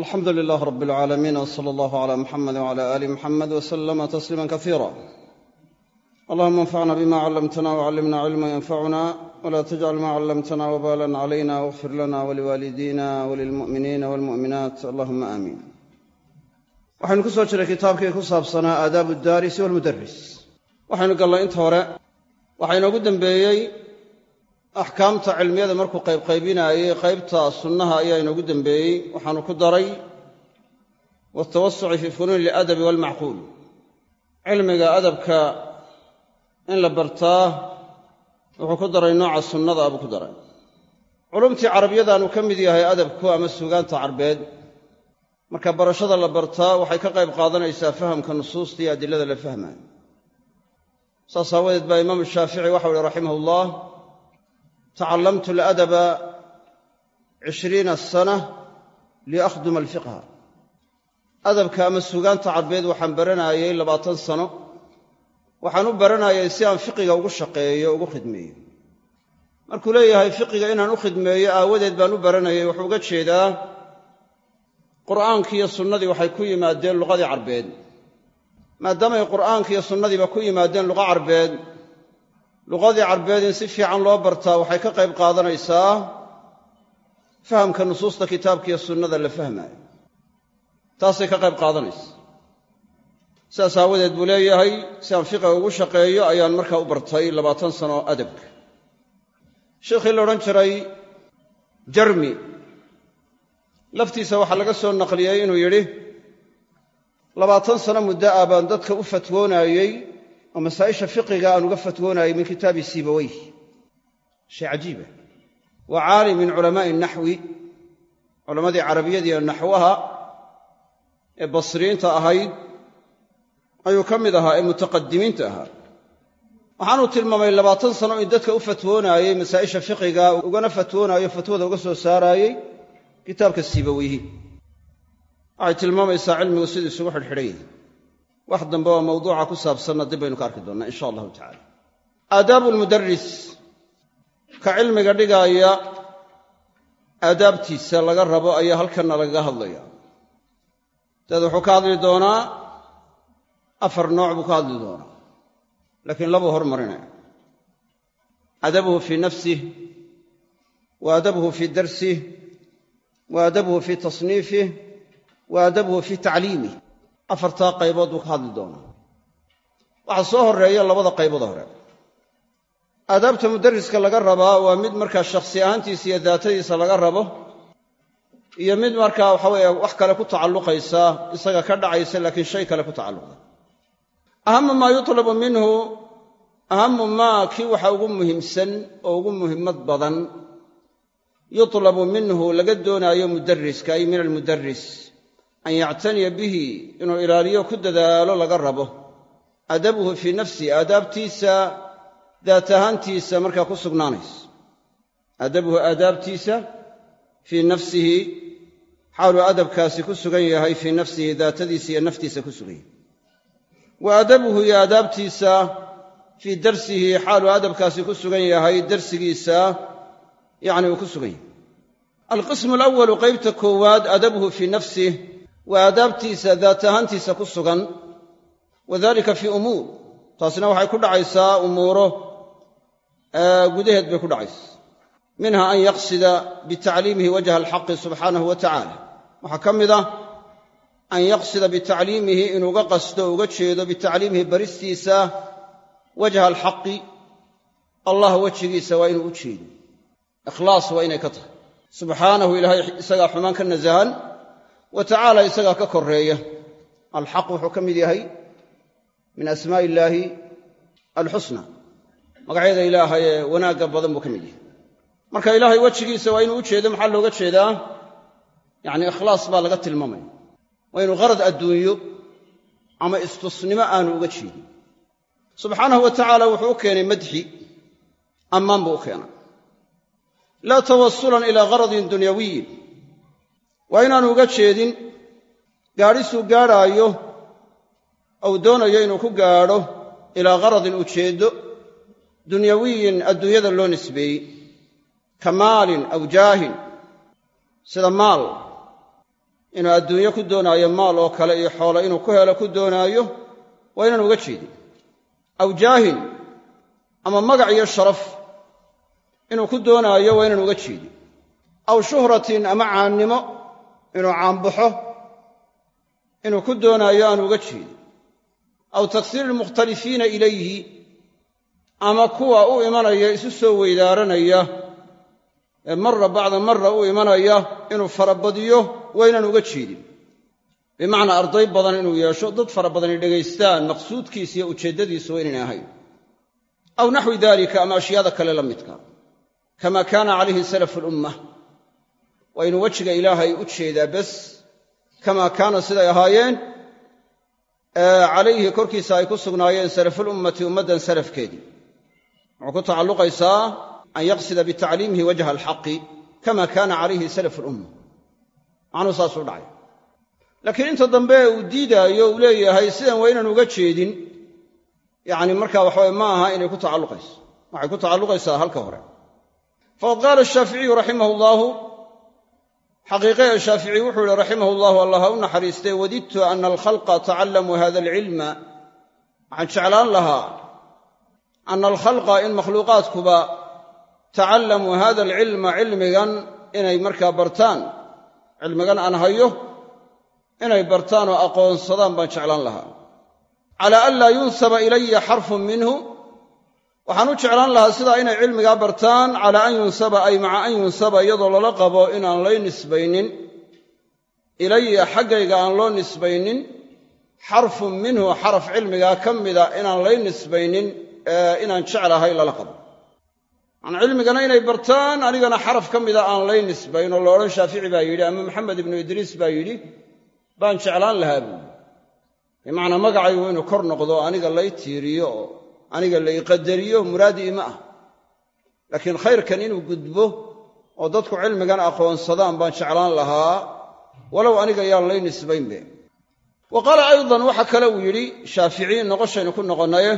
alxamdu lilaah rab alcaalamiin w sala allahu cala muxamed wcala aali muxamed waslama tasliima kasiira allahuma anfacna bima callamtana wcallimna cilma yanfacuna wla tajcal ma callamtana wbalan calayna wاغfir lana waliwaalidina walilmu'miniina walmu'minaat allahuma aamiin waxaynu ku soo jiray kitaabkii ku saabsanaa aadaabu daarisi walmudaris waxaynu gallay inta hore waxaa inoogu dembeeyey axkaamta cilmiyada markuu qaybqaybinaayey qaybta sunnaha ayaa inoogu dembeeyey waxaanu ku daray waatawasuci fii funuuni aladabi waalmacquul cilmiga adabka in la bartaa wuxuu ku daray nooca sunnada buu ku daray. Culumtii carabiyadaanu ka mid yahay adabku ama suugaanta carbeed. Marka barashada la bartaa waxay ka qayb qaadanaysaa fahamka nusuusta iyo adilada la fahmaayo. Saas aawadeed baa imaamu shaafici waxau ihi raximah ullah tacallamtu aladaba cishriina sana liakhduma alfiqha adabka ama suugaanta carbeed waxaan baranaayey labaatan sano waxaan u baranayay si aan fiqiga ugu shaqeeyo ugu khidmeeyo markuu leeyahay fiqiga inaan u khidmeeyo aawadeed baan u baranayay wuxuu uga jeedaa qur'aankii iyo sunnadii waxay ku yimaadeen luqadii carbeed maadaamay qur'aanki iyo sunnadiiba ku yimaadeen luqa carbeed luqadii carbeed in si fiican loo bartaa waxay ka qayb qaadanaysaa fahamka nusuusta kitaabka iyo sunnada la fahmaayo. Taasay ka qayb qaadanaysa sidaas aawadeed buu leeyahay si aan fiqiga ugu shaqeeyo ayaan markaa u bartay labaatan sano adabka sheikhii la odhan jiray jarmi. Laftiisa waxaa laga soo naqliyey inuu yidhi labaatan sano muddo ah baan dadka u fatwoonaayey oo masaa'isha fiqiga aan uga fatwoonayay min kitaabi siibaweyh shay cajiiba waa caalim min culamaa'i naxwi culammadii carabiyadiiyo naxwaha ee basriyiinta ahayd ayuu ka mid ahaa ee mutaqadimiinta ahaa. Waxaanuu tilmaamay labaatan sano in dadka u fatwoonaayey masaa'isha fiqiga ugana fatwoonaayo fatwada uga soo saaraayey kitaabka siibaweyhi waxay tilmaamaysaa cilmigu siduu isugu xidhxidhan yahay wax dambe oo mawduuca ku saabsanna dib baynu ka arki doonnaa insha allahu tacala aadaabu lmudaris ka cilmiga dhigaaya aadaabtiisa laga rabo ayaa halkanna lagaga hadlaya daed wuxuu ka hadli doonaa afar nooc buu ka hadli doonaa. Laakiin labuu hormarinaya adabuhu fii nafsih wa adabuhu fii darsih wa adabuhu fii tasniifih wa adabuhu fii tacliimih afartaa qaybood buu ka hadli doonaa. Waxaa soo horreeya labada qaybood hore. Aadaabta mudariska laga rabaa waa mid markaa shakhsi ahaantiisa iyo daatadiisa laga rabo iyo mid markaa waxa weeye wax kale ku tacalluqaysa isaga ka dhacaysa laakiin shay kale ku tacalluqda. Ahamu maa yutlabu minhu ahamu maa kii waxa ugu muhiimsan oo ugu muhimmad badan yutlabu minhu laga doonaayo mudariska ay min almudaris an yactaniya bihi inuu ilaaliyo ku dadaalo laga rabo. Adabuhu fii nafsihi aadaabtiisa daat ahaantiisa markaa ku sugnaanaysa adabuhu aadaabtiisa fii nafsihi xaaluu adabkaasi ku sugan yahay fii nafsihi daatadiisa iyo naftiisa ku sugan yahay. Wa adabuhu iyo aadaabtiisa fii darsihi xaaluu adabkaasi ku sugan yahay darsigiisa yacni uu ku sugan yahay. Alqismu alawalu qaybta koowaad adabuhu fii nafsih waa aadaabtiisa daat ahaantiisa ku sugan. Wadalika fii umuur. Taasina waxay ku dhacaysaa umuuro gudaheed bay ku dhacaysa. Minha an yaqsida bitacliimihi wajha alxaqi subxaanahu wa tacala waxaa ka mid ah an yaqsida bitacliimihi inuuga qasdo uga jeedo bitacliimihi baristiisa wajha alxaqi allah wejigiisa waa inuu u jeedo. Ikhlaas waa inay ka tahay. Subxaanahu ilaahay isagaa xumaan ka nasahan wa tacaala isagaa ka koreeya alxaq wuxuu ka mid yahay min asmaa'i illaahi alxusna magacyada ilaahay ee wanaagga badan buu ka mid yahay. Marka ilaahay wejigiisa waa inuu u jeedo maxaa looga jeedaa? Yacni ikhlaas baa laga tilmaamaya waa inuu qarad adduunyo ama istusnimo aanu uga jeedin. Subxaanahu wa wuxuu u keenay madxi ammaan buu u keenay. Laa tawasulan ilaa qaradin dunyawiyin waa inaanu uga jeedin gaadhisuu gaadhaayo ou doonayo inuu ku gaadho ilaa qaradin ujeeddo dunyawiyin adduunyada loo nisbeeyey ka maalin aw jaahin sida maal. Inuu adduunyo ku doonaayo maal oo kale iyo xoolo inuu ku helo ku doonaayo waa inaan uga jeedin. Aw jaahin ama magac iyo sharaf inuu ku doonaayo waa inaan uga jeedin. Aw shuhratin ama caannimo inuu caanbaxo inuu ku doonaayo aan uga jeedin. Aw taksiiri lmukhtalifiina ilayhi ama kuwa u imanaya isu soo weydaaranaya ee marra bacda marra u imanaya inuu farabadiyo waa inaan uga jeedin. Bimacnaa arday badan inuu yeesho dad fara badani dhegaystaan maqsuudkiisa iyo ujeeddadiisa waa inaynay ahayn. Aw naxwi dalika ama ashyaada kale la midka. Kama kaana calayhi salafu lumma waa inuu wejiga ilaahay u jeedaa bes kamaa kaana siday ahaayeen calayhi korkiisa ay ku sugnaayeen salafulummati ummaddan salafkeedii wuxuu ku tacalluqaysaa an yaqsida bitacliimihi wajha alxaqi kama kaana calayhi salafu lumma macnuu saasuu dhacay. Laakiin inta dambe uu diidaayo uu leeyahay sidan waa inaan uga jeedin. Yacni marka waxaweye ma aha inay ku tacalluqayso. Waxay ku tacalluqaysaa halka hore. Faqad qaala ashaaficiyu raximah allaahu xaqiiqe shaafici wuxuu yihi raximah llahu allah ha u naxariistay wadidtu ana alkhalqa tacallamuu hada alcilma waxaan jeclaan lahaa ana alkhalqa in makhluuqaadkuba tacallamuu hada alcilma cilmigan inay markaa bartaan cilmigan aan hayo inay bartaan oo aqoonsadaan baan jeclaan lahaa cala an laa yunsaba ilaya xarfun minhu waxaan u jeclaan lahaa sidaa inay cilmigaa bartaan calaa an yunsaba ay maca an yunsaba iyadoo lala qabo inaan lay nisbaynin. Ilaya xaggayga aan loo nisbaynin xarfun minhu xaraf cilmigaa ka mida inaan lay nisbaynin inaan jeclahay lala qabo. An cilmigana inay bartaan anigana xaraf ka mida aan lay nisbayn oo shaafici baa yidhi ama maxamed ibnu idriis baa yidhi baan jeclaan lahaa buuli bimacnaa magacaygu inuu kor noqdo aniga lay tiiriyo aniga la iqadariyo muraadi ima ah. Laakiin khayrkan inuu gudbo oo dadku cilmigan aqoonsadaan baan jeclaan lahaa walow aniga yaan lay nisbaynbe. Wa qaala aydan waxa kale uu yidhi shaaficiyi noqoshaynu ku noqonnaye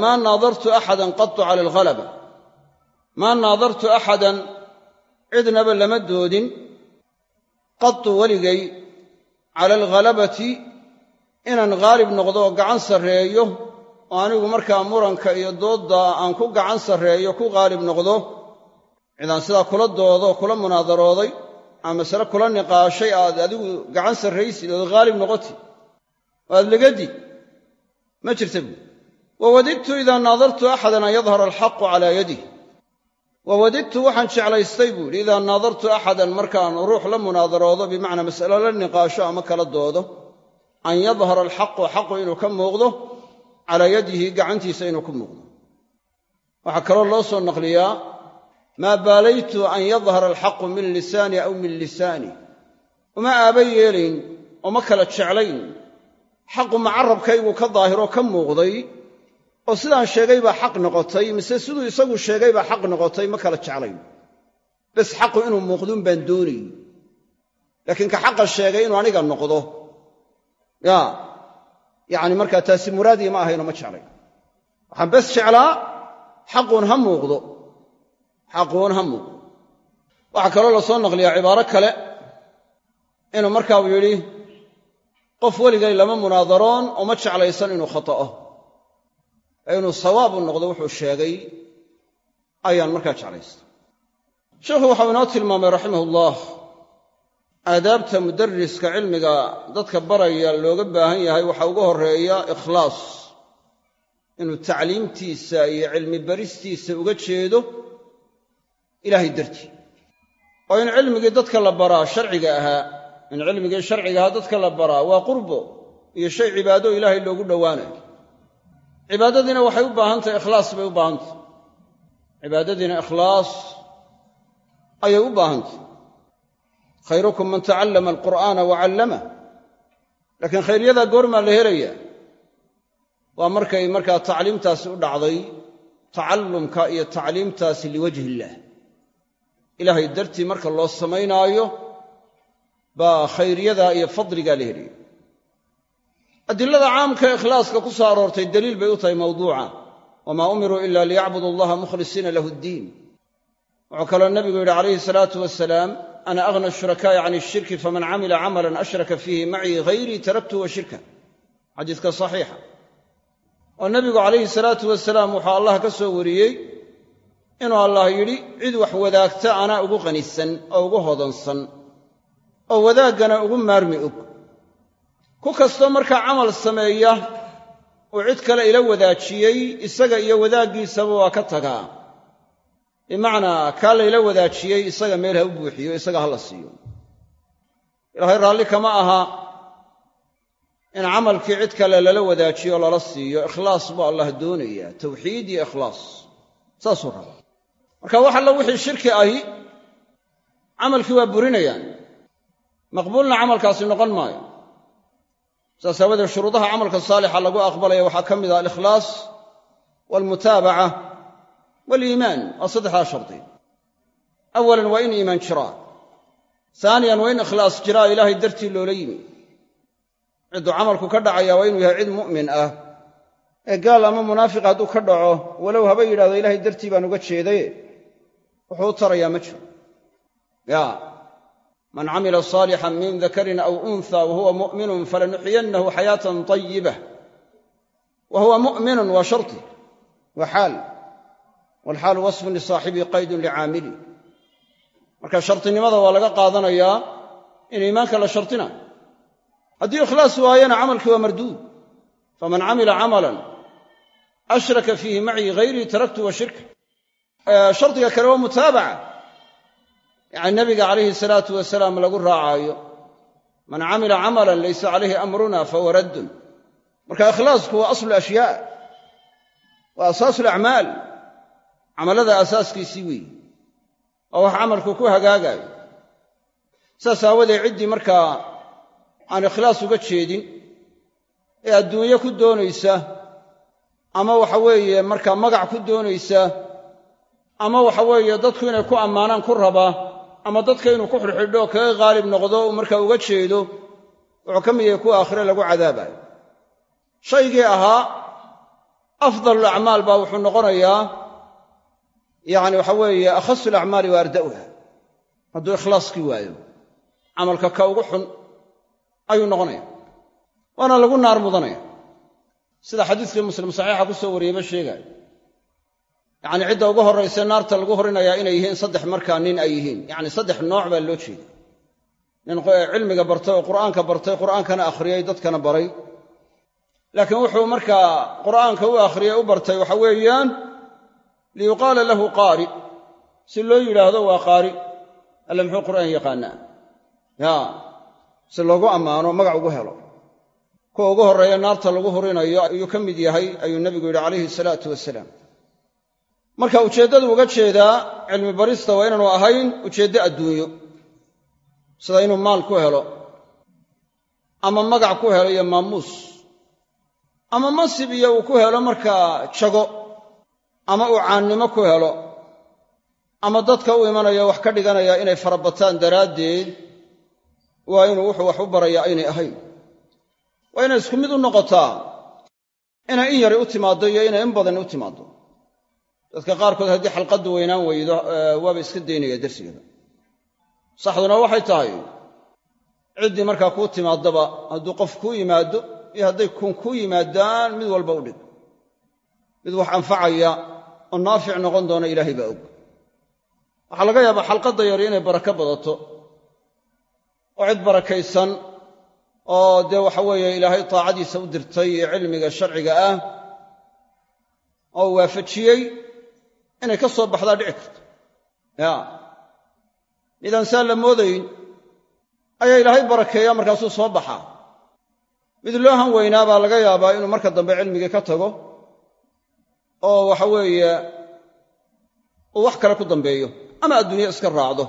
maa naadartu axadan qatu cala alghalaba maa naadartu axadan cidnaba lama doodin qatu weligay cala alghalabati inaan haalib noqdo oo gacan sarreeyo oo anigu markaa muranka iyo doodda aan ku gacan sarreeyo ku haalib noqdo cidaan sidaa kula doodo kula munaadarooday ama masale kula niqaashay aad adigu gacan sarraysid ood haalib noqoti oo aad legadi ma jirta buuri wawadidtu idaa naadartu axadan an yadhara alxaqu calaa yadih wawadidtu waxaan jeclaystay buu yidhi idaa naadartu axadan markaan ruux la munaadaroodo bimacnaa mas'alo la niqaasho ama kala doodo an yadhara alxaqu xaqu inuu ka muuqdo calaa yadihi gacantiisa inuu ku muuqdo waxaa kaloo loo soo naqliyaa maa baalaytu an yadhara alxaqu min lisaani aw min lisaani? Uma aaba yeelayn oo kala jeclayn. Xaqu macarabkaygu ka daahiroo ka muuqday oo sidaan sheegay baa xaq noqotay mise siduu isagu sheegay baa xaq noqotay ma kala jeclayn. Bes xaqu inuu muuqduun baan doonayy laakiin ka xaqa sheegay inuu aniga noqdo. Ya yacni markaa taasi muraadii ma ahaynoo ma jeclay. Waxaan bes jeclaa xaquun ha muuqdo. Xaquun ha muuqdo. Waxaa kaloo la soo naqliyaa cibaaro kale. Inuu markaa uu yidhi qof weligay lama munaadaroon oo ma jeclaysan inuu khata'o ee inuu sawaab u noqdo wuxuu sheegay ayaan markaa jeclaysta sheikhu waxau inoo tilmaamay raximahullah aadaabta mudariska cilmiga dadka baraya looga baahan yahay waxaa ugu horreeya ikhlaas. Inuu tacliimtiisa iyo cilmi baristiisa uga jeedo ilaahay dartii. Oo in cilmigii dadka la baraa sharciga ahaa in cilmigii sharciga ahaa dadka la baraa waa qurbo iyo shay cibaado ilaahay loogu dhowaanayo. Cibaadadiina waxay u baahan tahay ikhlaas bay u baahan tahay. Cibaadadiina ikhlaas ayay u baahan tahay khayrukum man tacallama alqur'aana wa callamah laakiin khayryadaa goormaa la helayaa. Waa markay markaa tacliimtaasi u dhacday tacallumka iyo tacliimtaasi liwajhi illaah ilaahay dartii marka loo samaynaayo baa khayryadaa iyo fadligaa la helaya adilada caamka ikhlaaska ku soo aroortay daliil bay u tahay mawduuca. Wamaa umiruu ila liyacbudu allaha mukhlisiina lahu ddiin wuxuu kaloo nebigu yidhi calayhi salaatu wasalaam ana aghna ashurakaa'i can ishirki faman camila camalan ashraka fiihi macii hayrii taraktu wa shirka xadiiska saxiixa oo nebigu calayhi salaatu wasalaam wuxuu allah ka soo wariyey inuu allah yidhi cid wax wadaagta anaa ugu qanisan oo ugu hodansan oo wadaaggana ugu maarmi og ku kastoo markaa camal sameeya uu cid kale ila wadaajiyey isaga iyo wadaaggiisaba waa ka tagaa bimacnaa kaa layla wadaajiyey isaga meel ha u buuxiyo isaga ha la siiyo. Ilaahay raalli kama aha in camalkii cid kale lala wadaajiyo lala siiyo. Ikhlaas buu allah doonayaa tawxiid iyo ikhlaas. Saasuu rabaa. Marka wax allo wixii shirki ahi camalkii waa burinayaan. Maqbuulna camalkaasi noqon maayo. Saas aawadeed shuruudaha camalka saalixa lagu aqbalaya waxaa ka mid ah alikhlaas waalmutaabaca waaliimaan waa saddexdaa shardi awalan waa in iimaan jiraa haaniyan waa in ikhlaas jiraa ilaahay dartii loola yimi cidduu camalku ka dhacaya waa inuu yahay cid mu'min ah ee gaal ama munaafiq hadduu ka dhaco walow haba yidhahdo ilaahay dartii baan uga jeedaye wuxuu u tarayaa ma jiro ya man camila saalixan min dakarin aw unha wahuwa mu'minun falanuxyiyannahu xayaatan طayibah wa huwa mu'minun waa sharti waa walxaalu wasfun lisaaxibii qaydun licaamili marka shartinimada waa laga qaadanayaa in iimaanka la shartina. Haddii ikhlaas waayana camalkii waa marduud. Faman camila camalan ashraka fiihi macii hayrii taraktu wa shirka shardiga kale waa mutaabaca. Yacni nabiga calayhi salaatu wasalaam lagu raacaayo. Man camila camalan laysa calayhi amruna fahuwa raddun. Marka ikhlaasku waa aslu ashyaa. Waa asaasu alacmaal camallada asaaskiisii weeye waa wax camalku ku hagaagaayo saas aawadeed ciddii markaa aan ikhlaas uga jeedin ee adduunye ku doonaysa ama waxa weeye markaa magac ku doonaysa ama waxa weeye dadku inay ku ammaanaan ku rabaa ama dadka inuu ku xidhxidho kaga qaalib noqdo uu markaa uga jeedo wuxuu ka mid yahay kuwa aakhire lagu cadaabayo. Shaygii ahaa afdalul acmaal baa wuxuu noqonayaa yacni waxa weeye akhasu alacmaali wa arda'uha. Hadduu ikhlaaskii waayo camalka ka ugu xun ayuu noqonaya waana lagu naar mudanaya sida xadiiskii muslim saxiixa ku soo wariyeyba sheegaayo. Yacni cidda ugu horraysa naarta lagu horinayaa inay yihiin saddex markaa nin ay yihiin. Yacni saddex nooc baa loo jeeda nin cilmiga bartay oo qur'aanka bartay qur'aankana akhriyey dadkana baray. Laakiin wuxuu markaa qur'aanka u akhriyey u bartay waxa weeyaan liyuqaala lahu qaari si loo yidhaahdo waa qaari. Alle muxuu qur'aan yaqaanaa? Ya. Si loogu ammaano magac ugu helo. Kuwa ugu horreeya naarta lagu hurinayo ayuu ka mid yahay ayuu nebigu yidhi calayhi salaatu wasalaam marka ujeeddadu uga jeedaa cilmi barista waa inaanu ahayn ujeeddo adduunyo. Sida inuu maal ku helo ama magac ku helo iyo maamuus. Ama mansib iyo uu ku helo markaa jago ama uu caannimo ku helo ama dadka u imanaya wax ka dhiganaya inay farabataan daraaddeed waa inuu wuxuu wax u barayaa aynay ahayn. Waa inay isku mid u noqotaa inay in yari u timaaddo iyo inay in badani u timaaddo. Dadka qaarkood haddii xalqaddu weynaan weydo waaba iska daynaya darsigeeda. Saxduna waxay tahay ciddii markaa kuu timaaddaba hadduu qof kuu yimaaddo iyo hadday kun kuu yimaadaan mid walba u dhig. Mid wax anfacaya oo naafic noqon doona ilaahay baa og. Waxaa laga yaabaa xalqadda yari inay barako badato oo cid barakaysan oo dee waxa weeye ilaahay taacadiisa u dirtay iyo cilmiga sharciga ah oo waafajiyey inay ka soo baxdaa dhici karto. Ya. Midaan saa la moodayn ayaa ilaahay barakeeya markaasuu soo baxaa. Mid loo han weynaa baa laga yaabaa inuu marka dambe cilmigii ka tago oo waxa weeye uu wax kale ku dambeeyo ama adduunye iska raacdo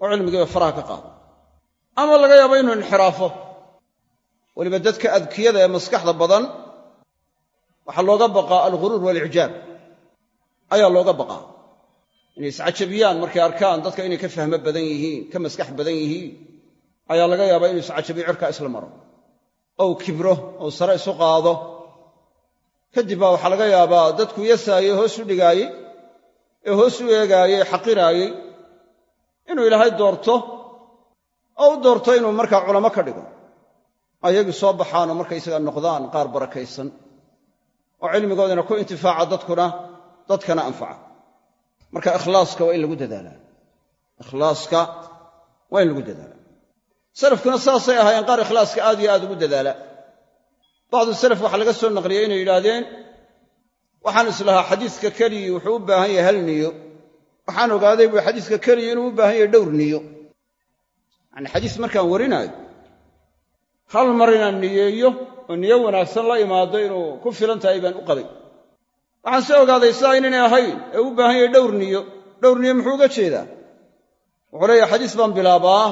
oo cilmigiiba faraha ka qaado. Ama laga yaabo inuu inxiraafo. Weliba dadka adkiyada ee maskaxda badan waxaa looga baqaa alguruur waalicjaab ayaa looga baqaa inay iscajabiyaan markay arkaan dadka inay ka fahmo badan yihiin ka maskax badan yihiin ayaa laga yaabaa inuu iscajabiyo cirkaa isla maro. Ou kibro ou sare isu qaado kadib baa waxaa laga yaabaa dadku yasaayey hoos u dhigaayey ee hoos u eegaayey xaqiraayey inuu ilaahay doorto oo u doorto inuu markaa culamo ka dhigo. Ayagii soo baxaanoo markaysaga noqdaan qaar barakaysan oo cilmigoodana ku intifaaca dadkuna dadkana anfaca. Marka ikhlaaska waa in lagu dadaalaa. Ikhlaaska waa in lagu dadaalaa. Salafkuna saasay ahaayeen qaar ikhlaaska aad iyo aad ugu dadaala bacdu salaf waxaa laga soo naqliyey inay yidhaahdeen waxaan islahaa xadiiska keligii wuxuu u baahan yahay hal niyo waxaan ogaaday buu xadiiska keligii inuu u baahan yahay dhowr niyo yacani xadiis markaan warinaayo hal mar inaan niyeeyo oo niyo wanaagsan la imaado inuu ku filan tahay baan u qabay waxaan se ogaaday sidaa inaynay ahayn ee u baahan yahay dhowr niyo dhowr niyo muxuu uga jeedaa wuxuu leeyahay xadiis baan bilaabaa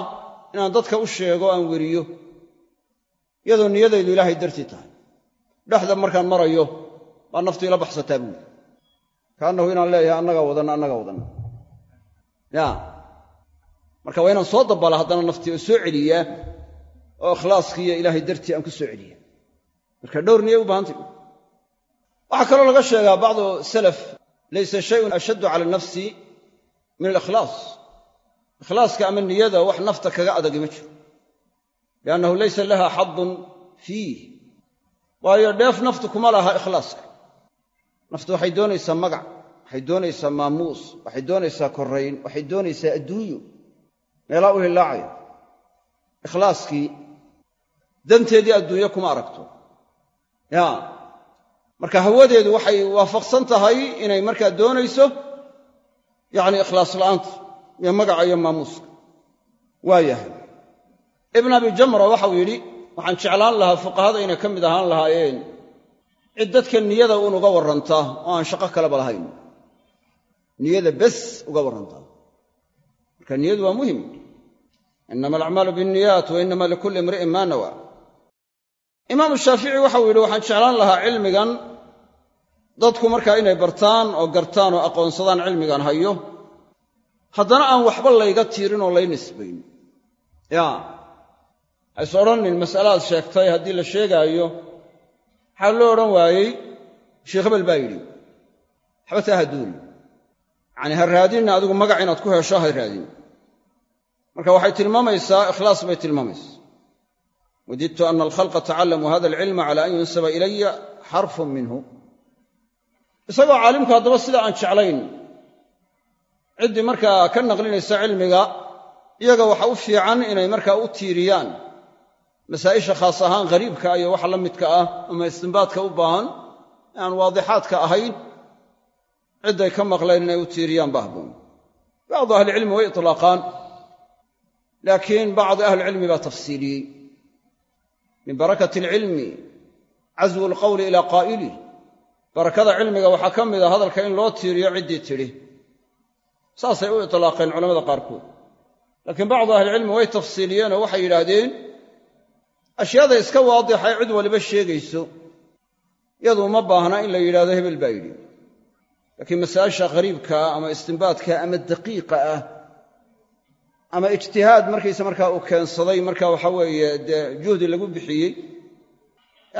inaan dadka u sheego aan weriyo iyadoo niyadaydu ilaahay dartii tahay. Dhexda markaan marayo baa naftu ila baxsataa buuli kaannahu inaan leeyahay annagaa wadanna annagaa wadanna ya. Marka waa inaan soo dabala haddana naftii oo soo celiyaa oo ikhlaaskiiyo ilaahay dartii aan ku soo celiya. Marka dhowr niyay u baahantay waxaa kaloo laga sheegaa bacdu salaf laysa shayun ashaddu cala nafsi min alikhlaas. Ikhlaaska ama niyada wax nafta kaga adagi ma jiro liannahu laysa laha xadun fiih waayo dheef naftu kuma laha ikhlaaska naftu waxay doonaysaa magac waxay doonaysaa maamuus waxay doonaysaa korayn waxay doonaysaa adduunyo meelaa u hillaacaya ikhlaaskii danteedii adduunyo kuma aragto ya marka hawadeedu waxay waafaqsan tahay inay markaa doonayso yacni ikhlaas la'aanta iyo magaca iyo maamuuska waa yahay ibn abi jamra waxau yidhi waxaan jeclaan lahaa fuqahada inay ka mid ahaan lahaayeen. Cid dadka niyada uun uga warranta oo aan shaqo kaleba lahayn. Niyada bes uga warrantaa marka niyadu waa muhiim. Inama alacmaalu biاnniyaat wa inama likulli imri'in ma nawa. Imaamu shaafici waxau yidhi waxaan jeclaan lahaa cilmigan. Dadku markaa inay bartaan oo gartaan oo aqoonsadaan cilmigan hayo. Haddana aan waxba layga tiirin oo lay nisbayn. Ya hays odhanin mas'alaad sheegtay haddii la sheegaayo maxaa loo odhan waayey sheekh hebel baa yidhi waxba taa ha duuli. Yacanii ha raadinna adigu magac inaad ku hesho ha raadin. Marka waxay tilmaamaysaa ikhlaas bay tilmaamaysaa. Wadidtu ana alkhalqa tacallamuu hada alcilma cala an yunsaba ilaya xarfun minhu. Isagoo caalimku haddaba sida aan jeclayn ciddii markaa ka naqlinaysa cilmiga iyaga waxa u fiican inay markaa u tiiriyaan masaa'isha khaas ahaan ghariibka iyo waxa la midka ah ama istinbaadka u baahan aan waadixaadka ahayn cidday ka maqleen inay u tiiriyaan bahboon bacdu ahlicilmi way itlaaqaan laakiin bacdi ahlicilmi baa tafsiiliyey. Min barakati alcilmi caswu alqowli ilaa qaa'ilih barakada cilmiga waxaa ka mid a hadalka in loo tiiriyo ciddii tidhi. Saasay u itlaaqeen culamada qaarkood. Laakiin bacdu ahlicilmi way tafsiiliyeen oo waxay yidhaahdeen ashyaada iska waadixay cid waliba sheegayso yadu uma baahna in la yidhahdo hebel baa yidhi. Laakiin masaa'isha qariibkaa ama istinbaadka ama daqiiqa ah ama ijtihaad markaysa markaa uu keensaday marka waxa weeye dee juhdi lagu bixiyey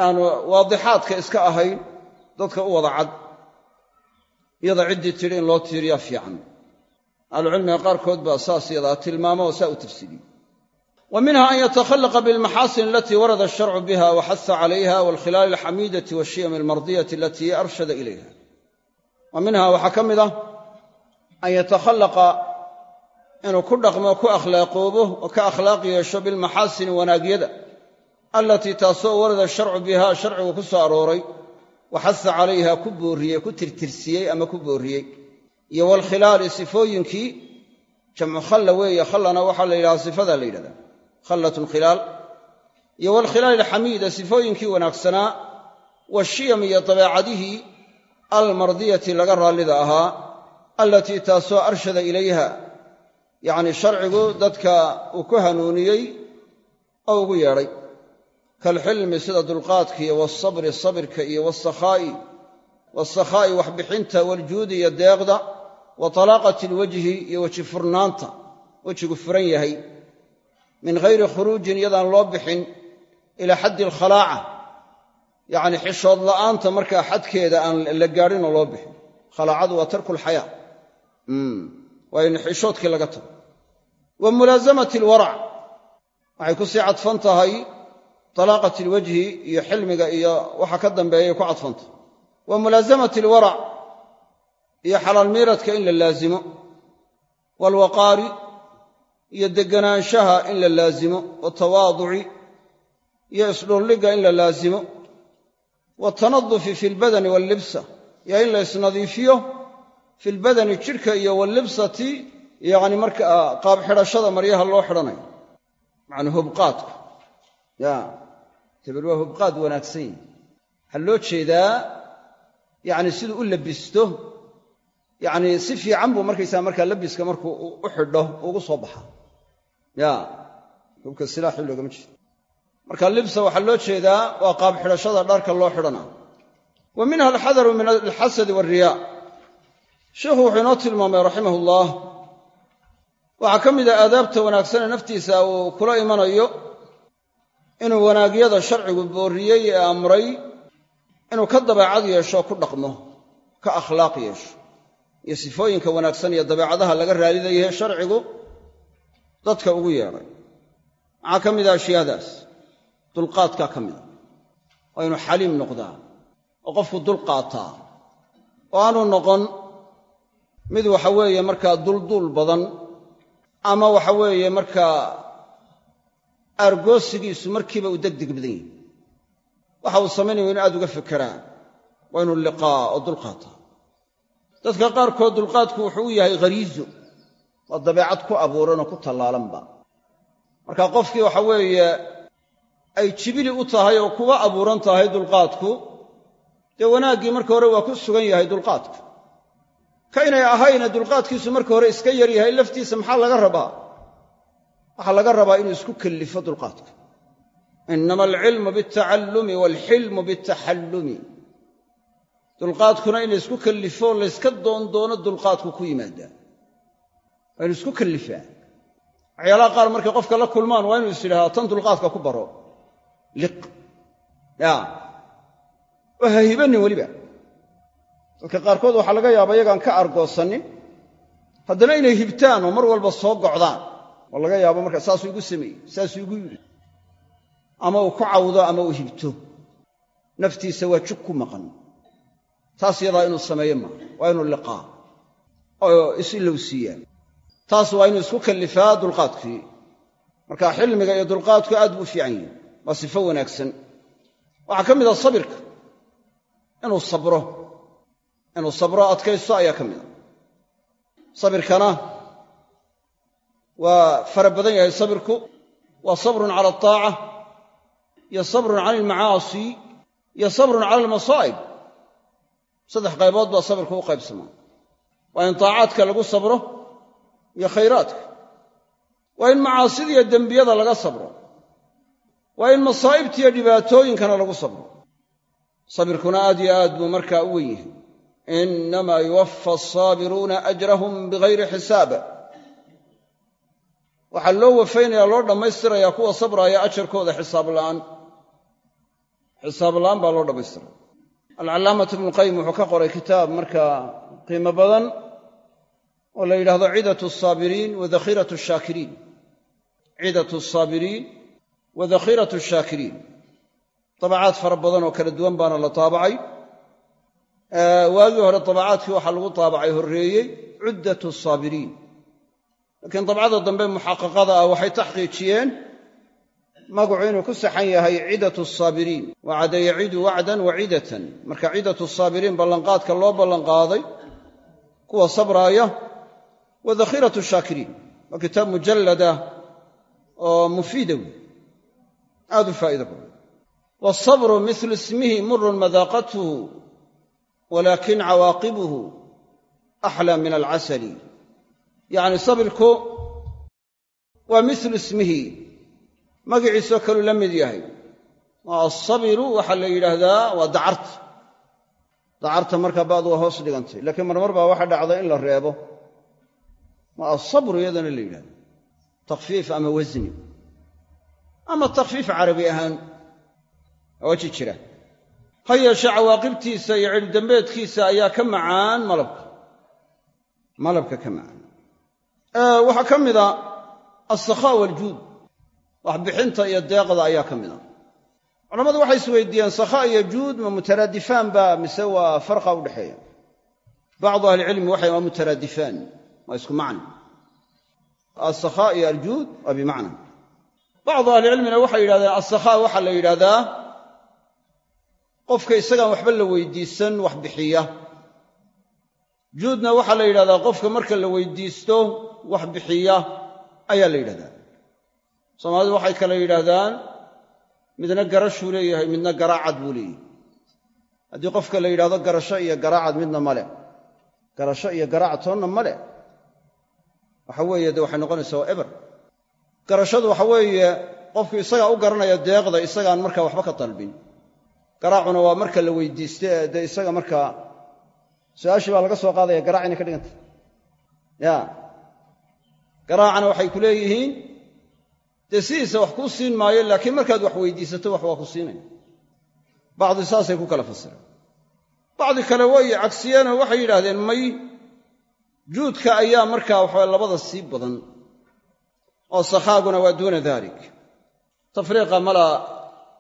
aanu waadixaadka iska ahayn dadka u wada cad. Iyada ciddii tidhi in loo tiiriyaa fiican. Ahlucilmiga qaarkood baa saas yadaa tilmaamo oo saa u tafsiiliyey wa minha an yatakhallaqa bilmaxaasin alatii warada asharcu biha waxaha calayha waalkhilaali alxamiidati washiyam almardiyati alatii arshada ilayha wa minha waxaa ka mid ah an yatakhallaqa inuu ku dhaqmo ku akhlaaqoobo oo ka akhlaaq yeesho bilmaxaasini wanaagyada allatii taasoo warada sharcu biha sharcigu ku soo arooray waxaha calayha ku boorriyey ku tirtirsiyey ama ku boorriyey iyo waalkhilaali sifooyinkii khallatun khilaal iyo waalkhilaali alxamiida sifooyinkii wanaagsanaa washiyam iyo dabeecadihii almardiyati laga raallida ahaa allatii taasoo arshada ilayha yacni sharcigu dadka uu ku hanuuniyey oo ugu yeedhay kaalxilmi sida dulqaadka iyo waalsabri sabirka iyo wasakhaa'i waasakhaa'i waxbixinta waaljuudi iyo deeqda wa talaaqati alwajhi iyo weji furnaanta wejigu furan yahay min ghayri khuruujin iyadaan loo bixin ilaa xaddi alkhalaaca. Yacni xishood la'aanta markaa xadkeeda aan la gaadhinoo loo bixin. Khalaacadu waa tarku lxayaa waa in xishoodkii laga tago. Wa mulaasamati alwarac. Waxay ku sii cadfan tahay talaaqat ilwajhi iyo xilmiga iyo waxa ka dambeeyay ku cadfanta wa mulaasamati alwarac. Iyo xalaal in la laazimo iyo deganaanshaha in la laazimo watawaaduci iyo isdhulligga in la laazimo watanadufi fi lbadani wallibsa iyo in la isnadiifiyo fi lbadani jidhka iyo wallibsati yacni markaa qaab xidhashada maryaha loo xidhanayo macnaa hubqaadka ya. Hebel waa hubqaad wanaagsan yihi waxaa loo jeedaa yacni siduu u labisto yacni si fiican buu markaysaa markaa labiska markuu u xidho ugu soo baxa ya hubka silaaxii loogama jeedo marka libsa waxaa loo jeedaa waa qaab xidhashada dharka loo xidhana. Wa minha alxadaru min alxasadi waalriyaa sheikhu wuxuu inoo tilmaamay raximah ullah waxaa ka mid a aadaabta wanaagsanee naftiisa uu kula imanayo inuu wanaagyada sharcigu boorriyey ee amray inuu ka dabeecad yeesho ku dhaqmo ka akhlaaq yeesho. Iyo sifooyinka wanaagsan iyo dabeecadaha laga raalidayahe sharcigu dadka ugu yeedhay. Maxaa ka mid a ashyaadaas dulqaadkaa ka mida waa inuu xaliim noqdaa oo qofku dulqaataa oo aanu noqon mid waxa weeye markaa dulduul badan ama waxa weeye markaa aargoosigiisu markiiba uu degdeg badan yahi waxa uu samaynaya inu aad uga fekeraa waa inuu liqaa oo dulqaataa dadka qaarkood dulqaadku wuxuu u yahay khariizo waa dabeecad ku abuuranoo ku tallaalanba. Marka qofkii waxa weeye ay jibili u tahay oo kuga abuuran tahay dulqaadku dee wanaaggii marka hore waa ku sugan yahay dulqaadka. Ka inay ahayna dulqaadkiisu marka hore iska yar yahay laftiisa maxaa laga rabaa? Waxaa laga rabaa inuu isku kellifo dulqaadka. Inama alcilmu bialtacallumi waalxilmu bialtaxallumi dulqaadkuna in laysku kellifo layska doondoono dulqaadku ku yimaadaa waa inu isku kellifaa waxyaalaha qaar markay qofka la kulmaan waa inuu is yidhahdaa tan dulqaadka ku baro. Liq. Ya. Oo ha hibannin weliba. Dadka qaarkood waxaa laga yaaba iyagaan ka argoosanin. Haddana inay hibtaan oo mar walba soo gocdaan oo laga yaabo marka saasuu igu sameeyey saasuu igu yidhi. Ama uu ku cawdo ama uu hibto. Naftiisa waa jug ku maqan. Taas yadaa inuu sameeyo maaha waa inuu liqaa. Oo is-ilowsiiyaa taas waa inuu isku kallifaa dulqaadkii. Marka xilmiga iyo dulqaadku aad buu u fiican yihi waa sifo wanaagsan. Waxaa ka mid a sabirka inuu sabro inuu sabro adkaysto ayaa ka mid a sabirkana waa fara badan yahay sabirku. Waa sabrun cala altaaca iyo sabrun cala almacaasi iyo sabrun cala almasaa'ib saddex qaybood baa sabirku u qaybsamaa. Waa in taacaadka lagu sabro iyo khayraadka. Waa in macaasida iyo dembiyada laga sabro. Waa in masaa'ibta iyo dhibaatooyinkana lagu sabro. Sabirkuna aad yo aad buu markaa u wen yahay innamaa yuwaffa asaabiruuna ajrahum bigayri xisaab. Waxaa loo wafaynaya loo dhammaystirayaa kuwa sabraaya ajarkooda xisaab la'aan. Xisaab la'aan baa loo dhammaystiraya alcalaamatu ibnuqayim wuxuu ka qoray kitaab markaa qiimo badan oo la yidhahdo cidatu asaabiriin wa shaakiriin. Cidatu asaabiriin wa dakhiratu shaakiriin. Dabacaad fara badan oo kala duwan baana la taabacay. Waagii hore dabacaadkii waxaa lagu taabacay horreeyey cuddatu asaabiriin laakiin dabcada dambe muxaqaqada ah waxay taxqiijiyeen magacu inuu ku saxan yahay cidatu asaabiriin wacada yacidu wacdan wa cidatan. Marka cidatu asaabiriin ballanqaadka loo ballanqaaday kuwa sabraaya wa dakhiratu shaakiriin waa kitaab mujallada oo mufiida wey aad u faa'ido badan. Wasabru milu ismihi murun madaaqathu walaakin cawaaqibuhu axlaa min alcasali. Yacni sabirku waa milu ismihi. Magiciisoo kaluu la mid yahay. Asabiru waxaa la yidhaahdaa waa dacarta dacarta markaa ba'du hoos dhigantay. Laakiin marmar baa waxa dhacda in la reebo ma asabru iyadana la yidhahda takfiif ama wasni ama takfiif carabi ahaan waa waji jira ha yeeshee cawaaqibtiisa iyo cidhidambeedkiisa ayaa ka macaan malabka. Malabka ka macaan. Waxaa ka mida alsakhaa waljuud. Waxbixinta iyo deeqda ayaa ka mid a culammadu waxay isweydiiyeen sakha iyo juud ma mutaraadifaan ba mise waa farqa u dhexeeya. Bacdu ahlicilmi waxay waa mutaraadifaan waa isku macna asakhaa iyo aljuud waa bimacna. Bacdu ahlicilmina waxay yidhahdeen asakhaa waxaa la yidhahdaa qofka isagaan waxba la weydiisan wax bixiya. Juudna waxaa la yidhahdaa qofka marka la weydiisto wax bixiya ayaa la yidhahdaa soomaalidu waxay kale yidhaahdaan midna garashuu leeyahay midna garaacad buu leeyahay. Haddii qofka la yidhahdo garasho iyo garaacad midna male garasho iyo garaac toonna male waxa weeye de waxay noqonaysaa waa eber. Garashadu waxa weeye qofku isagaa u garanaya deeqda isagaan markaa waxba ka dalbin garaacuna waa marka la weydiiste ee dee isaga markaa su'aashii baa laga soo qaadaya garaac inay ka dhigantay ya. Garaacana waxay ku leeyihiin dee sidiisa wax kuu siin maayo laakiin markaad wax weydiisato wax waa ku siinaya bacdi saasay ku kala fasireen. Bacdi kale way cagsiyeenoo waxay yidhaahdeen may juudka ayaa markaa waxaa labada sii badan oo sakhaaguna waa duuna dalik tafriiqa mala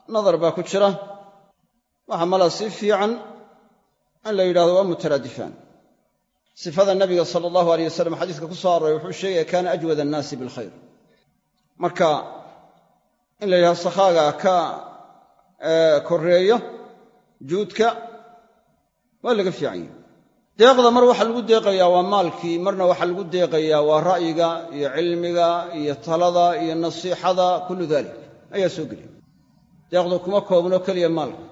nadar baa ku jira. Waxa mala si fiican in la yidhahdo waa mutaraadifaan. Sifada nabiga sala allahu aleyh wasalam xadiiska ku soo arooray wuxuu sheegaya kaana ajwad annaasi bilkhayr. Marka in la yidhahdo sakhaaga ka koreeyo juudka waa laga fiican deeqda mar waxaa lagu deeqayaa waa maalkii marna waxaa lagu deeqayaa waa ra'yiga iyo cilmiga iyo talada iyo nasiixada kullu dalik ayaa soo geliya deeqdu kuma koobno keliya maalka.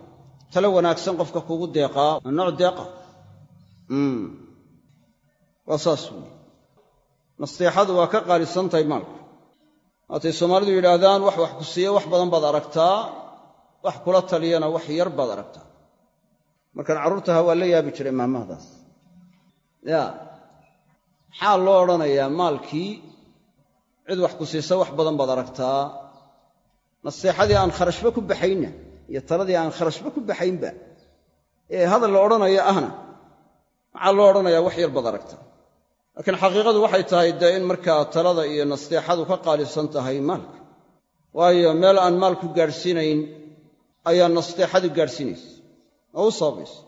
Talo wanaagsan qofka kugu deeqaa waa nooc deeqa. Waa saas weyi nasiixadu waa ka qaalisan tahay maalka. Waatay soomaalidu yidhaahdaan wax wax ku siiya wax badan baad aragtaa. Wax kula taliyana wax yar baad aragtaa. Markaan carruurtaha waa la yaabi jiray maamahdaas ya. Maxaa loo odhanayaa? Maalkii cid wax ku siisa wax badan baad aragtaa. Naseexadii aan kharashba ku baxayna iyo taladii aan kharashba ku baxaynba ee hadal la odhanayo ahna maxaa loo odhanayaa? Wax yar baad aragtaa. Laakiin xaqiiqadu waxay tahay dee in markaa talada iyo nasteexadu ka qaalisan tahay maalka. Waayo meel aan maal ku gaadhsiinayn ayaa nasteexadu gaadhsiinaysa. Oo u sababaysa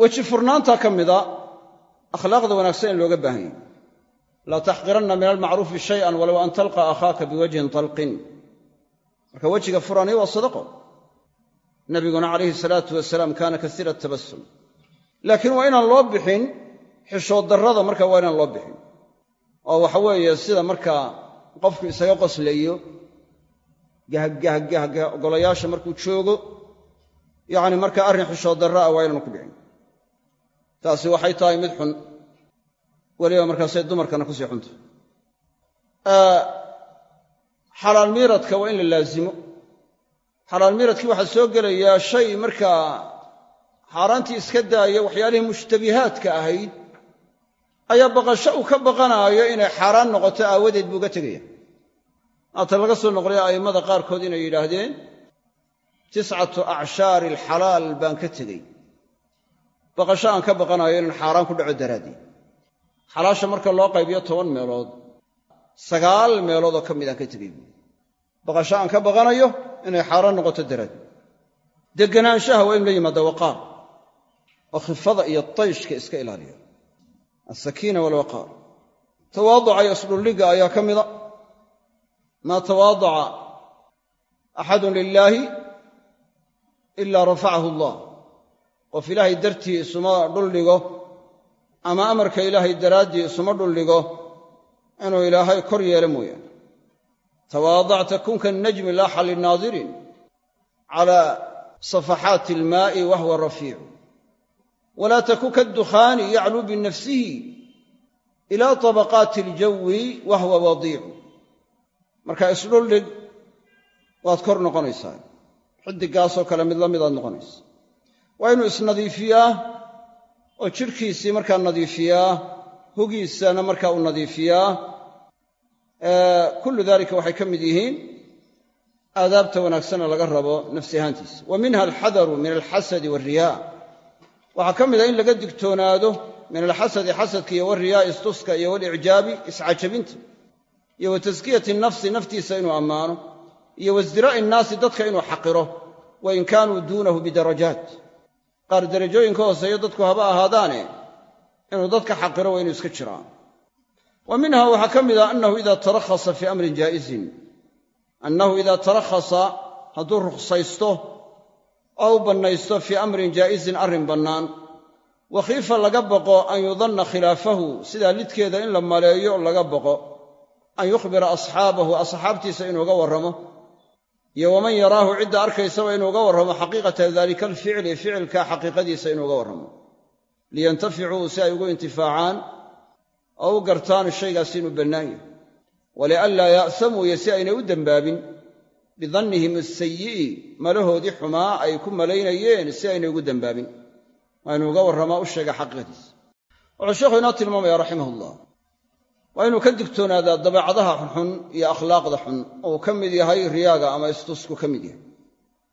weji furnaanta ka mida akhlaaqda wanaagsan in looga baahan yahy laa taxqiranna min almacruufi shayan walow an talqa akhaaka biwajhin talqin. Marka wejiga furani waa sadaqo. Nabiguna calayhi salaatu wasalaam kaana kasiira tabasum laakiin waa inaan loo bixin xishood darrada marka waa inaan loo bixin. Oo waxa weeye sida markaa qofku isaga qoslayo gahgahgahgah golayaasha markuu joogo yacni marka arrin xishood darra ah waa inaanu ku dhicin taasi waxay tahay mid xun. Weliba markaasay dumarkana ku sii xunta xalaal miiradka waa in la laazimo. Xalaal miiradkii waxaa soo gelayaa shay markaa xaaraantii iska daaya waxyaalihii mushtabihaadka ahayd ayaa baqasho uu ka baqanaayo inay xaaraan noqoto aawadeed buu uga tegaya. Haata laga soo noqliya a'immada qaarkood inay yidhaahdeen tiscatu acshaari alxalaal baan ka tegey baqasho aan ka baqanaayo inaan xaaraan ku dhaco daraaddeed. Xalaasha marka loo qaybiyo toban meelood sagaal meeloodoo ka mid aan ka tegey buui baqasho aan ka baqanayo inay xaaraan noqoto daraaddeed. Deganaanshaha waa inu la yimaada waqaar oo khifada iyo tayshka iska ilaaliya alsakiina walwaqaar tawaaduca iyo isdhulligga ayaa ka mida. Maa tawaadaca axadun lilaahi ilaa rafacahu allah qof ilaahay dartii isuma dhuldhigo ama amarka ilaahay daraaddii isuma dhuldhigo inuu ilaahay kor yeelo mooyaane. Tawaadacta kunka najmi laaxa linaadirin cala safaxaati almaa'i wahwa rafiicu. Walaa taku kaddukhaani yacluu binafsihi ila tabaqaati aljawi wahwa wadiicu. Marka isdhuldhig waad kor noqonaysaa. Xiddigaasoo kale mid la midaad noqonaysa waa inuu isnadiifiyaa oo jidhkiisii markaa nadiifiyaa hugiisana markaa uu nadiifiyaa. Kullu dalika waxay ka mid yihiin aadaabta wanaagsanee laga rabo nafsi ahaantiisa. Wa minha alxadaru min alxasadi waalriyaa waxaa ka mid a in laga digtoonaado min alxasadi xasadka iyo walriyaa istuska iyo walicjaabi iscajabinta iyo wa taskiyati nafsi naftiisa inuu ammaano iyo wasdiraa'i innaasi dadka inuu xaqiro wa in kaanuu duunahu bidarajaat qaar derajooyinka hooseeyo dadku haba ahaadaane inuu dadka xaqiro waa inuu iska jiraa. Wa minha waxaa ka mid ah annahu idaa tarakhasa fii amrin jaa'izin annahu idaa tarakhasa hadduu rukhsaysto oo u bannaysto fii amrin jaa'izin arrin bannaan wa khiifa laga boqo an yudanna khilaafahu sidaa lidkeeda in la maleeyo laga boqo an yukhbira asxaabahu asxaabtiisa inuuga warramo iyo waman yaraahu cidda arkaysaba inuuga warramo xaqiiqata dalika alficli ficilka xaqiiqadiisa inuuga warramo. Liyantaficuu si ay ugu intifaacaan oo u gartaan shaygaas inuu bannaan yahay. Walianlaa ya'samuu iyo si aynay u dembaabin bidannihim asayi'i malahoodii xumaa ay ku malaynayeen si aynay ugu dembaabin. Waa inuu uga warramaa u sheega xaqiiqadiisa. Wuxuu sheekhu inoo tilmaamaya raximahullah waa inuu ka digtoonaadaa dabeecadaha xunxun iyo akhlaaqda xun uu ka mid yahay riyaaga ama istusku ka mid yahay.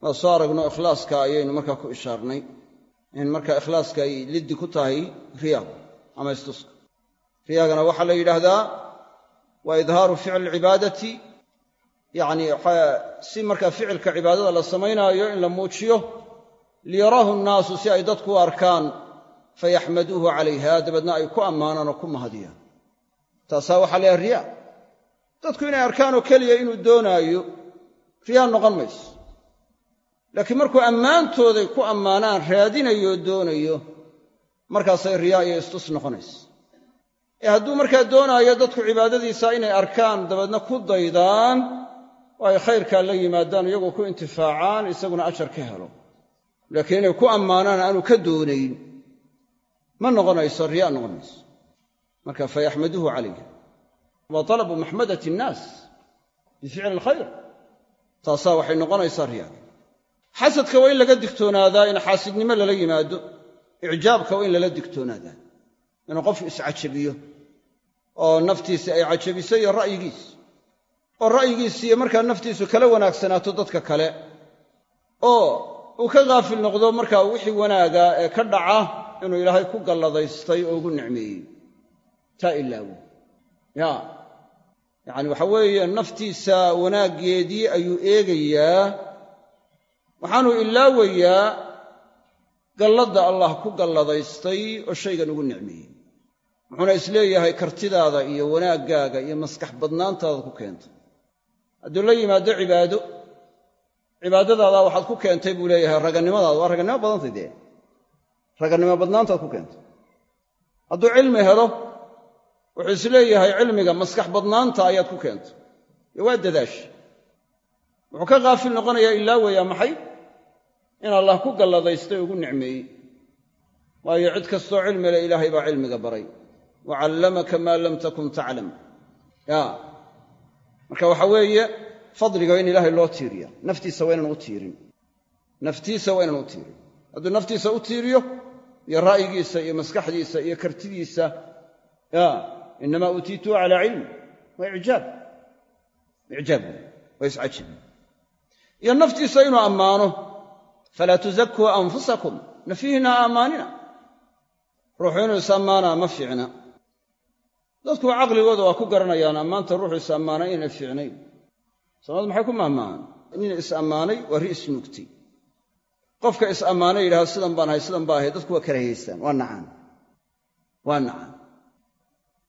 Waa soo aragno ikhlaaska ayaynu markaa ku ishaarnay in markaa ikhlaaska ay liddi ku tahay riyaagu ama istuska riyaagana waxaa la yidhaahdaa waa idhaaru ficli cibaadati yacni si markaa ficilka cibaadada la samaynaayo in la muujiyo liyaraahu nnaasu si ay dadku u arkaan fayaxmaduuhu calayha dabeedna ay ku ammaanaan oo ku mahadiyaan taasaa waxaa la yahay riyaa dadku inay arkaan oo keliya inuu doonaayo riyaa noqon mayso. Laakiin markuu ammaantooday ku ammaanaan raadinayoo doonayo markaasay riyaa iyo istus noqonaysa ee hadduu markaa doonaayo dadku cibaadadiisa inay arkaan dabeedna ku daydaan oo ay khayrkaa la yimaadaan iyagoo ku intifaacaan isaguna ajar ka helo. Laakiin inay ku ammaanaan aanu ka doonayn. Ma noqonayso riyaa noqon mayso marka fayaxmaduuhu calayha waa talabu maxmadati innaas bificli alkhayr taasaa waxay noqonaysaa riyaa xasadka waa in laga digtoonaadaa in xaasidnimo lala yimaado. Icjaabka waa in lala digtoonaadaa inuu qofku iscajabiyo oo naftiisi ay cajabiso iyo ra'yigiis. Oo ra'yigiisiiyo markaa naftiisu kala wanaagsanaato dadka kale. Oo uu ka haafil noqdo markaa wixii wanaaga ee ka dhaca inuu ilaahay ku galladaystay oo ugu nicmeeyey taa ilaawo ya yacani waxa weeye naftiisa wanaaggeedii ayuu eegayaa waxaanuu ilaawayaa galladda allah ku galladaystay oo shaygan ugu nicmeeyey wuxuuna is leeyahay kartidaada iyo wanaaggaaga iyo maskax badnaantaada ku keentay. Hadduu la yimaado cibaado cibaadadaadaa waxaad ku keentay buu leeyahay raganimadaada. Waa ragannimo badantay dee. Ragannimo badnaantaad ku keentay. Hadduu cilmi helo wuxuu is leeyahay cilmiga maskax badnaanta ayaad ku keentay iyo waa dadaash. Wuxuu ka haafil noqonayaa ilaawayaa maxay? In allah ku galladaystay ugu nicmeeyey. Waayo cid kastoo cilmi le ilaahay baa cilmiga baray. Wa callamaka maa lam takun taclam ya. Marka waxa weeye fadliga in ilaahay loo tiiriya naftiisa waa u tiirin. Naftiisa waa inaan u tiirin. Hadduu naftiisa u tiiriyo iyo ra'yigiisa iyo maskaxdiisa iyo kartidiisa ya inamaa uutiituu calaa cilmi waa ijaab ijaab waa iscajibi iyo naftiisa inuu ammaano falaa tuzakuu anfusakum nafiihina ammaanina ruuxu inuu is ammaanaa ma fiicna dadku caqligooda waa ku garanayaan ammaanta ruuxu is ammaanay inay fiicnayn soomaalid maxay ku mahmaahan nin is ammaanay waa ri isnuugtay qofka is ammaanay yidhahdo sidan baan ahay sidan baa ahay dadku waa karahaystaan waa nacaan waa nacaan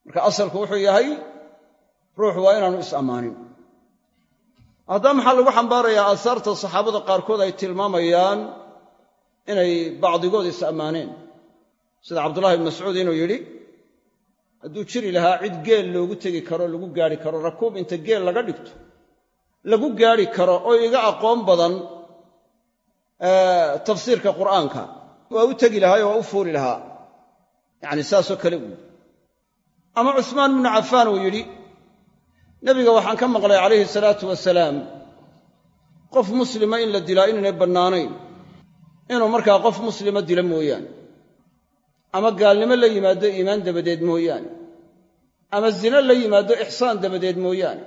marka asalku wuxuu yahay ruuxu waa inaanu is ammaanin haddaba maxaa lagu xambaarayaa aasaarta saxaabada qaarkood ay tilmaamayaan inay bacdigood is ammaaneen sida cabdullahi ibn mascuud inuu yidhi hadduu jiri lahaa cid geel loogu tegi karo lagu gaari karo rakuub inta geel laga dhigto lagu gaari karo oo iga aqoon badan tafsiirka qur'aanka waa u tegi lahaa oo waa u fuuli lahaa. Yacni saasoo kale yidhi ama cusmaan bnu cafaan uu yidhi nebiga waxaan ka maqlay calayhi salaatu wasalaam qof muslima in la dilaa inaynay bannaanayn inuu markaa qof muslima dilo mooyaane ama gaalnimo la yimaado iimaan dabadeed mooyaane ama zino la yimaado ixsaan dabadeed mooyaane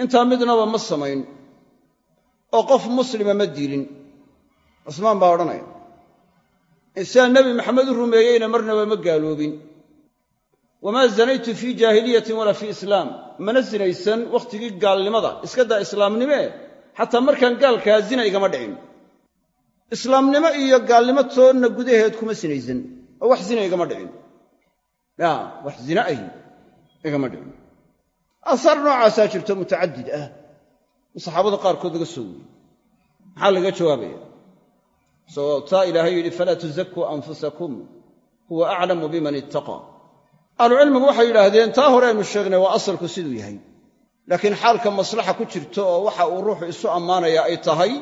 intaa midnaba ma samayn oo qof muslima ma dilin. Cusmaan baa odhanaya sidaa nebi maxamed u rumeeyeyna marnaba ma gaaloobin wamaa zanaytu fii jaahiliyatin walaa fii islaam mana sinaysan wakhtigii gaalnimada. Iska daa islaamnimee xataa markaan gaalkaa zina igama dhicin. Islaamnimo iyo gaalnimo toonna gudaheed kuma sinaysan oo wax zina igama dhicin. Wax zina ahi igama dhicin. Aasaar noocaasaa jirto mutacadid ah. Saxaabada qaarkood laga soo weriyey maxaa laga jawaabaya? Soo taa ilaahay yidhi falaa tuzakuu anfusakum. Huwa aclamu biman ittaqaa ahlucilmigu waxay yidhaahdeen taa hore aynu sheegnay waa asalku siduu yahay. Laakiin xaalka maslaxa ku jirto oo waxa uu ruuxu isu ammaanaya ay tahay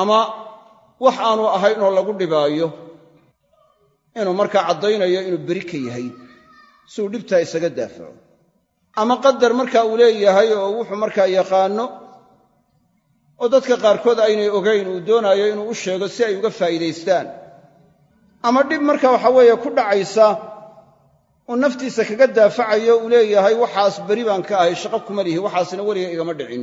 ama wax aanu ahayn oo lagu dhibaayo inuu markaa caddaynayo inuu beri ka yahay si uu dhibtaa isaga daafaco ama qadar marka uu leeyahay oo wuxuu markaa yaqaanno oo dadka qaarkood aynay ogayn uu doonaayo inuu u sheego si ay uga faa'iidaystaan. Ama dhib marka waxa weeye ku dhacaysa uu naftiisa kaga daafacayo uu leeyahay waxaas beri baan ka ahay shaqo kuma lihi waxaasna weliga igama dhicin.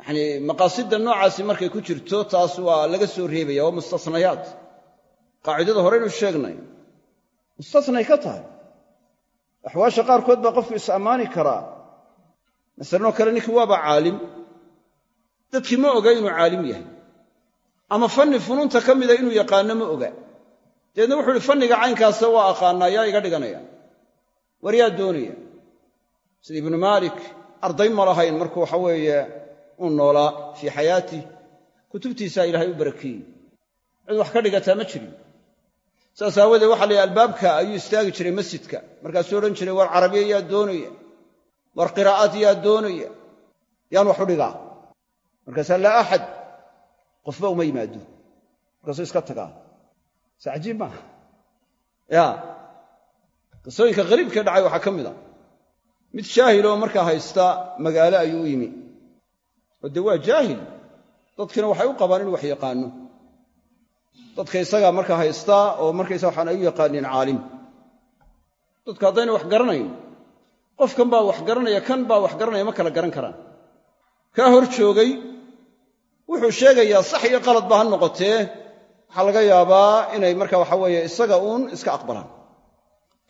Yacnii maqaasidda noocaasi markay ku jirto taas waa laga soo reebaya waa mustasnayaat. Qaacidada horeynu sheegnay mustasnay ka tahay. Axwaasha qaarkood baa qofku is ammaani karaa. Masalanoo kale ninkii waaba caalim. Dadkii ma oga inuu caalim yahay. Ama fanni funuunta ka mida inuu yaqaanno ma oga dabeedna wuxuu uhi fanniga caynkaasa waa aqaanaa yaa iga dhiganaya. War yaa doonaya? Sida ibnu maalik arday ma lahayn markuu waxa weeye uu noolaa fii xayaatih kutubtiisaa ilaahay u barakeeyey. Cid wax ka dhigataa ma jirin. Saas aawadeed waxa la yidhi albaabka ayuu istaagi jiray masjidka. Markaasuu odhan jiray war carabiya yaa doonaya? War qiraa'aad yaa doonaya? Yaan wax u dhigaa? Markaasaa laa axad qofba uma yimaado. Markaasuu iska tagaa se cajiib maaha. Ya. Qisooyinka hariibkee dhacay waxaa ka mid a. Mid jaahil oo markaa haysta magaalo ayuu u yimi. Oo dee waa jaahil. Dadkiina waxay u qabaan inuu wax yaqaano dadka isagaa markaa haystaa oo markaysa waxaan ay u yaqaaniin caalim. Dadku haddayna wax garanayn. Qofkan baa wax garanaya kan baa wax garanaya ma kala garan karaan. Kaa hor joogay wuxuu sheegayaa sax iyo qalad ba ha noqotee waxaa laga yaabaa inay marka waxa weeye isaga uun iska aqbalaan.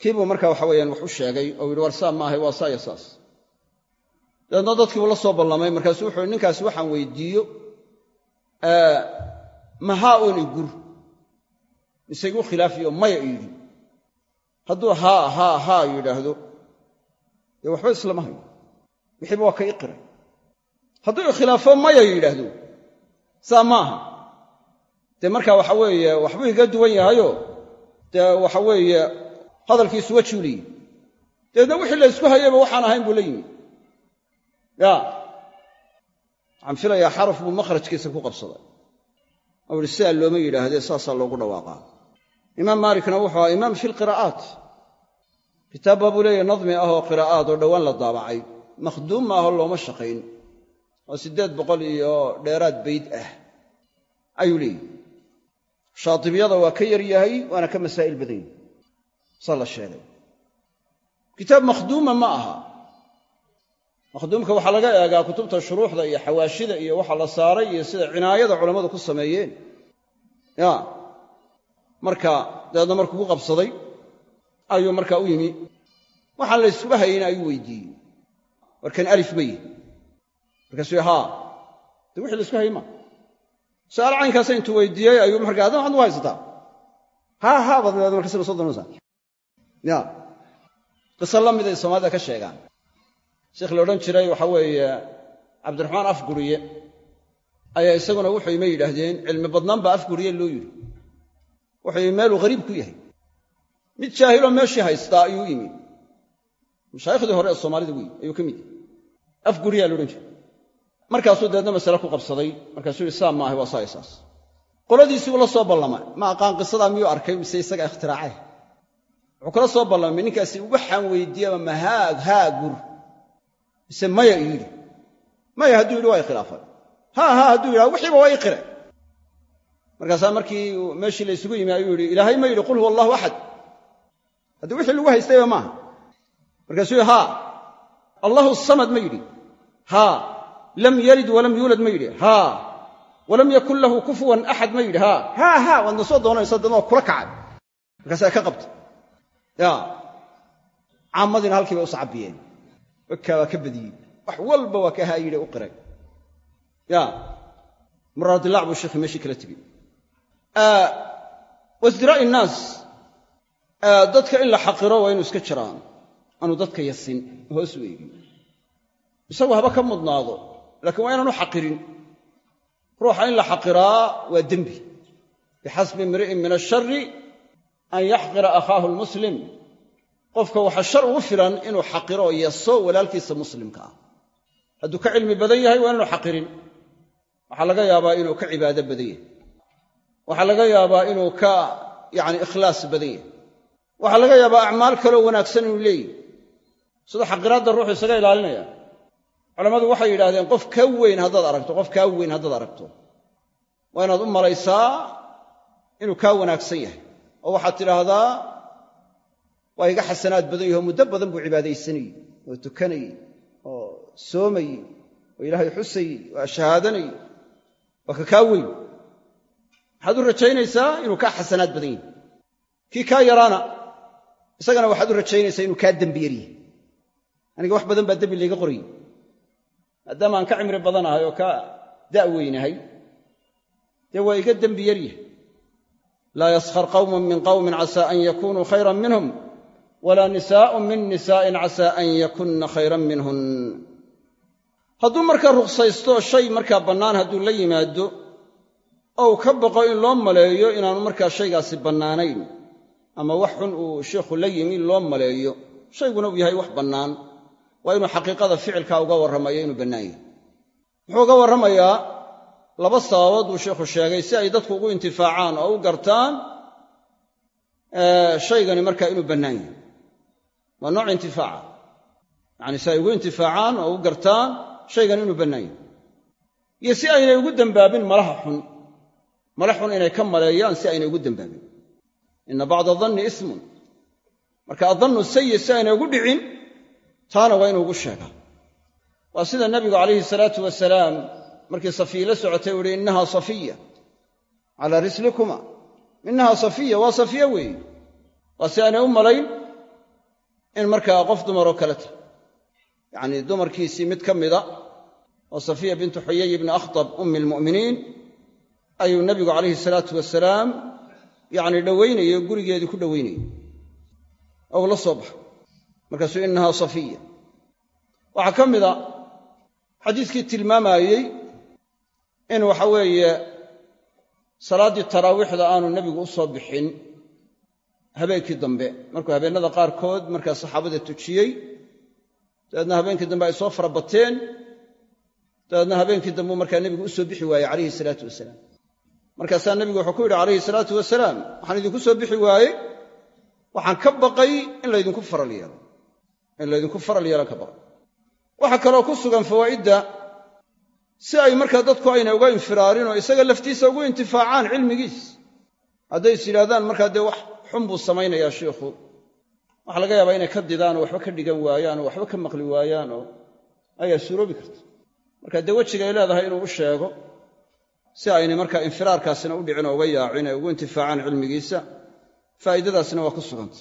Kiibuu marka waxa weeyaan wax u sheegay oo yidhi war saa maahay waa saa iyo saas. Dabeedna dadkii buu la soo ballamay markaasuu wuxu uhi ninkaasi waxaan weydiiyo mahaa oon igur mise igu khilaafiyo maya i yidhi. Hadduu haa haa haa yidhaahdo dee waxba islama hayo. Wixiiba waa ka i qiray. Hadduu ikhilaafo maya yidhaahdo saa maaha dee markaa waxa weeye waxbuu iga duwan yahayo dee waxa weeye hadalkiisu wajuu leeyihi dabeedna wixii la ysku hayayba waxaan ahayn buu la yimi. Ya. Waxaan filayaa xaraf buu makhrajkiisa ku qabsaday. Ou ihi sidaa looma yidhaahdee saasaa loogu dhawaaqaa. Imaam maalikna wuxuu ahaa imaam fi lqiraa'aat kitaab baa buu leeyahy nadmi ah oo qiraa'aat oo dhowaan la daabacay. Makhduum maahoo looma shaqayn. Oo siddeed boqol iyo dheeraad bayd ah. Ayuu leeyihi shaatibiyada waa ka yar yahay waana ka masaa'il badan saa la sheegay. Kitaab makhduuma ma aha. Makhduumka waxaa laga eegaa kutubta shuruuxda iyo xawaashida iyo waxa la saaray iyo sida cinaayada culammadu ku sameeyeen. Ya. Marka dabeedna markuu ku qabsaday ayuu markaa u yimi. Waxaan la yskuba hayeyna ayuu weydiiyey. Warkan alif ma yihi markaasuu haa. Dee wixii la isku hayey ma su'aal intuu weydiiyey ayuu markaa adna waxaad u haysataa. Haa haa baad leeda markasina soo doonaysaa ya. Qiso la mid ay soomaalida ka sheegaan. Sheekh la odhan jiray waxaa weeye cabdiraxmaan afguriye. Ayaa isaguna wuxuu ima yidhaahdeen cilmi badnaan baa afguriye loo yidhi. Wuxuu yimi meeluu ghariib ku yahay. Mid jaahiloo meeshii haystaa ayuu yimi mashaaikhdii hore ee soomaalida wey ayuu ka mid yahay. Afguriyaa laodhan jiray markaasuu dabeedna masale ku qabsaday. Markaasuu yihi saa maahay waa saa iyo saas. Qoladiisii uu la soo ballamay. Ma aqaan qisadaa miyuu arkay mise isaga ikhtiraacay wuxuu kula soo ballamay ninkaasi waxaan weydiiyaba ma haag haagur. Mise maya yidhi. Maya hadduu yidhi waa i khilaafay haa haa hadduu yidhaha wixiiba waa ii qire. Markaasaa markii meeshii la ysugu yimi ayuu yidhi ilaahay ma yidhi qul huwa allahu axad haddii wixii lagu haystayba maaha. Markaasuu yidhi haa. Allahu samad ma yidhi. Haa lam yalid walam yuulad ma yidhi haa walam yakun lahu kufuwan axad ma yidhi haa haa haa waadna soo doonaysa dadna waa kula kacay. Markaasaa ka qabta ya. Caamadiina halkiiba u sacabiyeen wakaa waa ka badiyey wax walba waa ka haayidhe u qiray. Ya. Muraadilac buu sheekhi meeshii kala tegey. Wasdiraa'i innaas dadka in la xaqiro waa inuu iska jiraan. Aanu dadka yasin hoos u eegin haba ka mudnaado laakiin waa inaanu xaqirin. Ruuxa in la xaqiraa waa dembi. Bixasbi imri'in min ashari an yaxqira akhaahu lmuslim qofka waxaa shar ugu filan inuu xaqiro yaso walaalkiisa muslimka ah. Hadduu ka cilmi badan yahay waa inaanu xaqirin. Waxaa laga yaabaa inuu ka cibaado badan yahay. Waxaa laga yaabaa inuu ka yani ikhlaas badan yahay. Waxaa laga yaabaa acmaal kaloo wanaagsan inuu leeyahy sida xaqiraadda ruuxu isaga ilaalinaya culammadu waxay yidhahdeen qof kaa weyn haddaad aragto qof kaa weyn haddaad aragto waa inaad u malaysaa inuu kaa wanaagsan yahay. Oo waxaad tidhaahdaa waa iga xasanaad badan yahi oo muddo badan buu cibaadaysanayey oo tukanayey oo soomayey oo ilaahay xusayey oo shahaadanayey waa ka kaa weyn. Waxaad u rajaynaysaa inuu kaa xasanaad badan yahay. Kii kaa yaraana isagana waxaad u rajaynaysaa inuu kaa dembi yaryahay. Aniga wax badan baa dembi layga qorayey maadaama aan ka cimri badanahay oo ka da' weynahay dee waa iga dembi yaryahay laa yaskhar qawmun min qawmin casaa an yakunuu khayran minhum walaa nisaa'un min nisaa'in casaa an yakunna khayran minhun. Hadduu markaa ruksaysto shay markaa bannaan hadduu la yimaado oo uu ka baqo in loo maleeyo inaanu markaa shaygaasi bannaanayn ama wax xun uu sheikhu la yimi loo maleeyo shayguna uu yahay wax bannaan waa inuu xaqiiqada ficilkaa uga warramayo inuu bannaan yahay. Muxuu uga warramayaa laba sababood buu sheikhu sheegay si ay dadku ugu intifaacaan oo u gartaan shaygani markaa inuu bannaan yahay. Waa nooc intifaaca. Yacani si ay ugu intifaacaan oo u gartaan shaygani inuu bannaan yahay. Iyo si aynay ugu dembaabin malaha xun. Mala xun inay ka maleeyaan si aynay ugu dembaabin ina bacda danni ismun. Marka adannu sayi si aynay ugu dhicin taana waa inuu ugu sheegaa. Waa sida nebigu calayhi salaatu wasalaam markii safiya la socotay u ihi innaha safiya calaa rislikuma. Innaha safiya waa safiya weeye waa si aanay u malayn in markaa qof dumaroo kale tahay. Yacnii dumarkiisii mid ka mida oo safiya bintu xuyay ibni akhtab ummi almu'miniin ayuu nebigu calayhi salaatu wasalaam yacni dhowaynayey oo gurigeedii ku dhowaynayey oo uu la soo baxay markaasuu innahaa safiya. Waxaa ka mida xadiiskii tilmaamayey in waxa weeye salaaddii taraawiixda aanu nebigu u soo bixin habeenkii dambe. Markuu habeennada qaarkood markaa saxaabada tujiyey dabeedna habeenkii dambe ay soo fara bateen dabeedna habeenkii dambe markaa nebigu u soo bixi waayey calayhi salaatu wasalaam. Markaasaa nebigu wuxuu ku yidhi calayhi salaatu wasalaam waxaan idinku soo bixi waayey waxaan ka baqay in laydinku faral yeelo in laydinku faral yeelan ka baqay waxaa kaloo ku sugan fawaa'idda si ay markaa dadku ayna uga infiraarin oo isaga laftiisa ugu intifaacaan cilmigiis. Hadday is yidhahdaan markaa dee wax xun buu samaynayaa shiikhu waxaa laga yaabaa inay ka didaan oo waxba ka dhigan waayaan oo waxba ka maqli waayaan oo ayaa suuroobi karta. Marka dee wejigay leedahay inuu u sheego si aynay markaa infiraarkaasina u dhicin oo uga yaacin ay ugu intifaacaan cilmigiisa faa'iidadaasina waa ku suganta.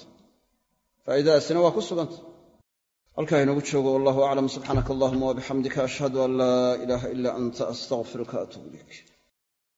Faa'iidadaasina waa ku suganta halkaa inoogu joogo wallahu aclam subxaanaka allahuma wabixamdika ashhadu an laa ilaaha ila anta astaqfiruka atuub ilayk